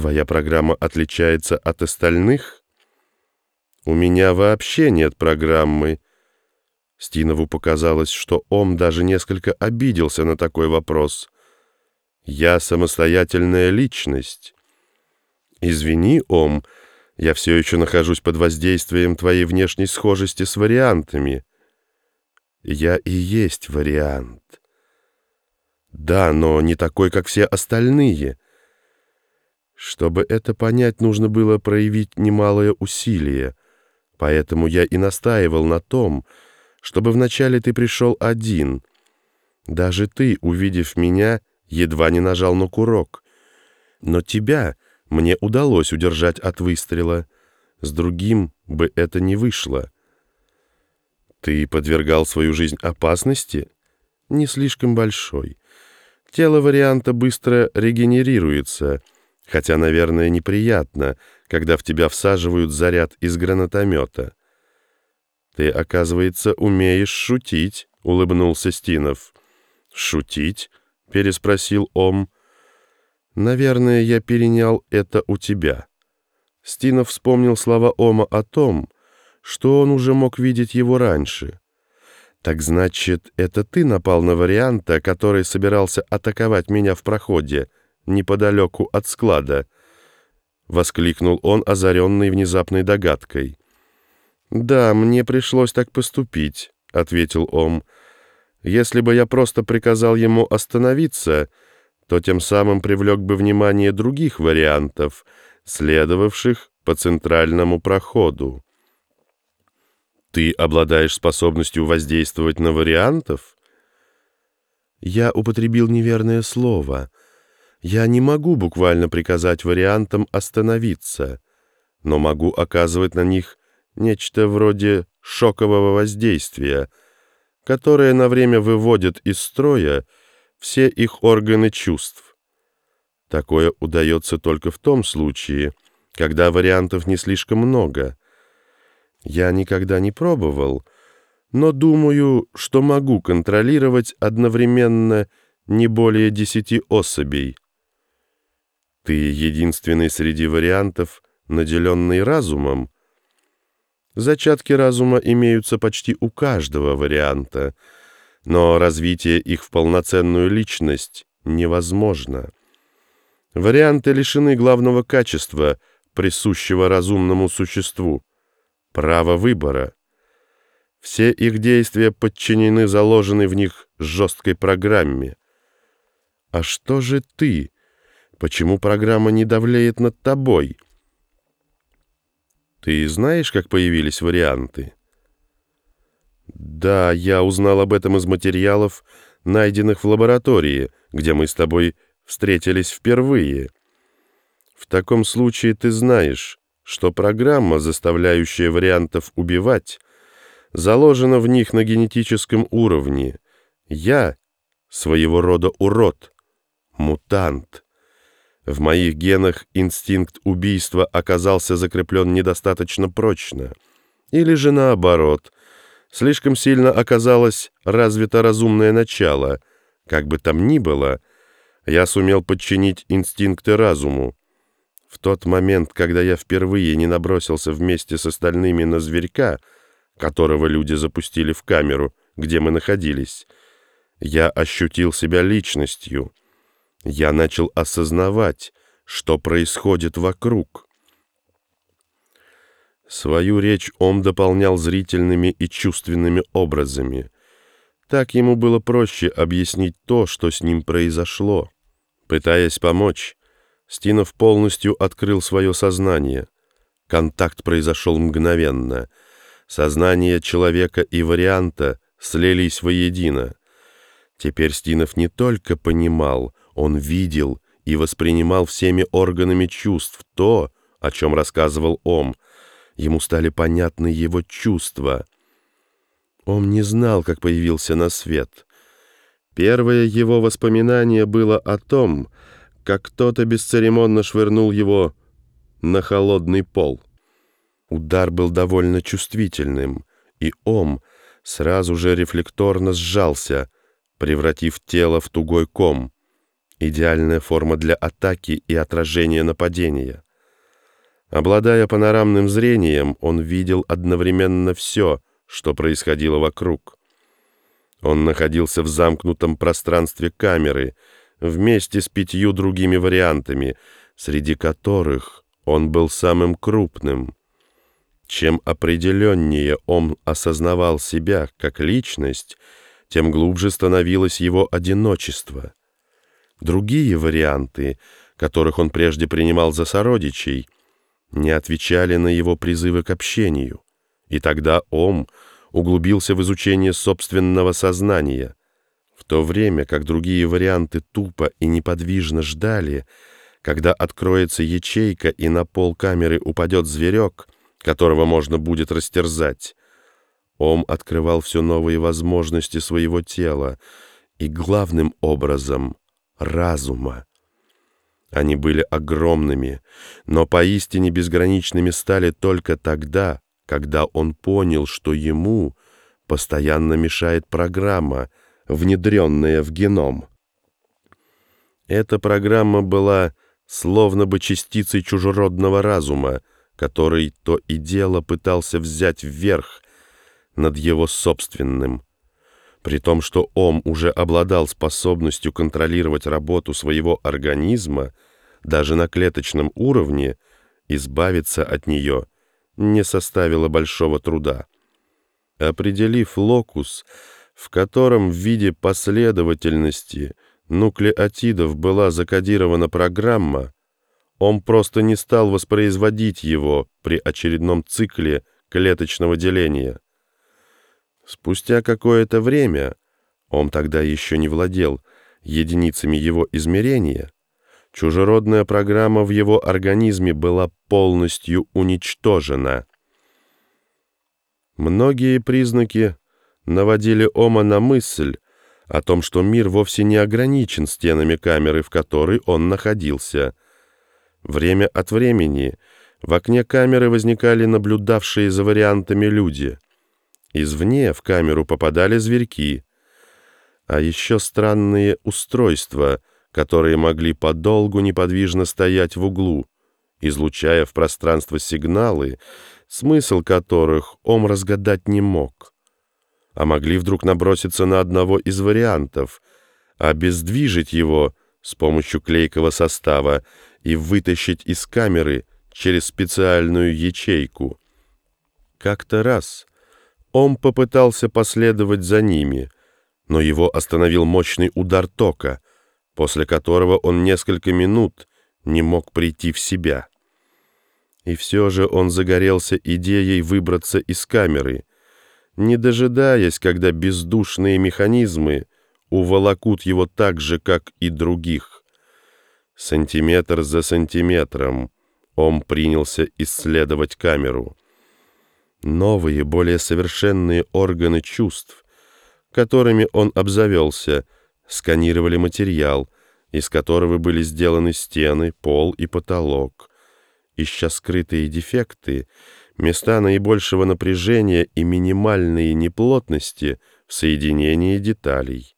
Твоя программа отличается от остальных? У меня вообще нет программы. Стинову показалось, что Ом даже несколько обиделся на такой вопрос. Я самостоятельная личность. Извини, Ом, я все еще нахожусь под воздействием твоей внешней схожести с вариантами. Я и есть вариант. Да, но не такой, как все остальные. Чтобы это понять, нужно было проявить немалое усилие. Поэтому я и настаивал на том, чтобы вначале ты пришел один. Даже ты, увидев меня, едва не нажал на курок. Но тебя мне удалось удержать от выстрела. С другим бы это не вышло. Ты подвергал свою жизнь опасности? Не слишком большой. Тело варианта быстро регенерируется, хотя, наверное, неприятно, когда в тебя всаживают заряд из гранатомета. «Ты, оказывается, умеешь шутить», — улыбнулся Стинов. «Шутить?» — переспросил Ом. «Наверное, я перенял это у тебя». Стинов вспомнил слова Ома о том, что он уже мог видеть его раньше. «Так значит, это ты напал на варианта, который собирался атаковать меня в проходе, неподалеку от склада?» — воскликнул он, озаренный внезапной догадкой. «Да, мне пришлось так поступить», — ответил Ом. «Если бы я просто приказал ему остановиться, то тем самым привлек бы внимание других вариантов, следовавших по центральному проходу». Ты обладаешь способностью воздействовать на вариантов? Я употребил неверное слово. Я не могу буквально приказать вариантам остановиться, но могу оказывать на них нечто вроде шокового воздействия, которое на время выводит из строя все их органы чувств. Такое удается только в том случае, когда вариантов не слишком много — я никогда не пробовал, но думаю, что могу контролировать одновременно не более десяти особей. Ты единственный среди вариантов, наделенный разумом. Зачатки разума имеются почти у каждого варианта, но развитие их в полноценную личность невозможно. Варианты лишены главного качества, присущего разумному существу право выбора. Все их действия подчинены заложенной в них жесткой программе. А что же ты? Почему программа не давлеет над тобой? Ты знаешь, как появились варианты? Да, я узнал об этом из материалов, найденных в лаборатории, где мы с тобой встретились впервые. В таком случае ты знаешь, что программа, заставляющая вариантов убивать, заложена в них на генетическом уровне. Я — своего рода урод, мутант. В моих генах инстинкт убийства оказался закреплен недостаточно прочно. Или же наоборот, слишком сильно оказалось развито разумное начало. Как бы там ни было, я сумел подчинить инстинкты разуму. В тот момент, когда я впервые не набросился вместе с остальными на зверька, которого люди запустили в камеру, где мы находились, я ощутил себя личностью. Я начал осознавать, что происходит вокруг. Свою речь он дополнял зрительными и чувственными образами. Так ему было проще объяснить то, что с ним произошло. Пытаясь помочь, Стинов полностью открыл свое сознание. Контакт произошел мгновенно. Сознание человека и варианта слились воедино. Теперь Стинов не только понимал, он видел и воспринимал всеми органами чувств то, о чем рассказывал Ом. Ему стали понятны его чувства. Ом не знал, как появился на свет. Первое его воспоминание было о том, как кто-то бесцеремонно швырнул его на холодный пол. Удар был довольно чувствительным, и Ом сразу же рефлекторно сжался, превратив тело в тугой ком. Идеальная форма для атаки и отражения нападения. Обладая панорамным зрением, он видел одновременно все, что происходило вокруг. Он находился в замкнутом пространстве камеры вместе с пятью другими вариантами, среди которых он был самым крупным. Чем определеннее он осознавал себя как личность, тем глубже становилось его одиночество. Другие варианты, которых он прежде принимал за сородичей, не отвечали на его призывы к общению, и тогда Ом углубился в изучение собственного сознания, в то время как другие варианты тупо и неподвижно ждали, когда откроется ячейка и на пол камеры упадет зверек, которого можно будет растерзать. Ом открывал все новые возможности своего тела и, главным образом, разума. Они были огромными, но поистине безграничными стали только тогда, когда он понял, что ему постоянно мешает программа, внедренная в геном. Эта программа была словно бы частицей чужеродного разума, который то и дело пытался взять вверх над его собственным. При том, что Ом уже обладал способностью контролировать работу своего организма, даже на клеточном уровне, избавиться от нее – не составило большого труда. Определив локус, в котором в виде последовательности нуклеотидов была закодирована программа, он просто не стал воспроизводить его при очередном цикле клеточного деления. Спустя какое-то время, он тогда еще не владел единицами его измерения, чужеродная программа в его организме была полностью уничтожена. Многие признаки наводили Ома на мысль о том, что мир вовсе не ограничен стенами камеры, в которой он находился. Время от времени в окне камеры возникали наблюдавшие за вариантами люди. Извне в камеру попадали зверьки, а еще странные устройства — которые могли подолгу неподвижно стоять в углу, излучая в пространство сигналы, смысл которых он разгадать не мог, а могли вдруг наброситься на одного из вариантов, обездвижить его с помощью клейкого состава и вытащить из камеры через специальную ячейку. Как-то раз он попытался последовать за ними, но его остановил мощный удар тока — после которого он несколько минут не мог прийти в себя. И все же он загорелся идеей выбраться из камеры, не дожидаясь, когда бездушные механизмы уволокут его так же, как и других. Сантиметр за сантиметром он принялся исследовать камеру. Новые, более совершенные органы чувств, которыми он обзавелся — сканировали материал, из которого были сделаны стены, пол и потолок. Ища скрытые дефекты, места наибольшего напряжения и минимальные неплотности в соединении деталей.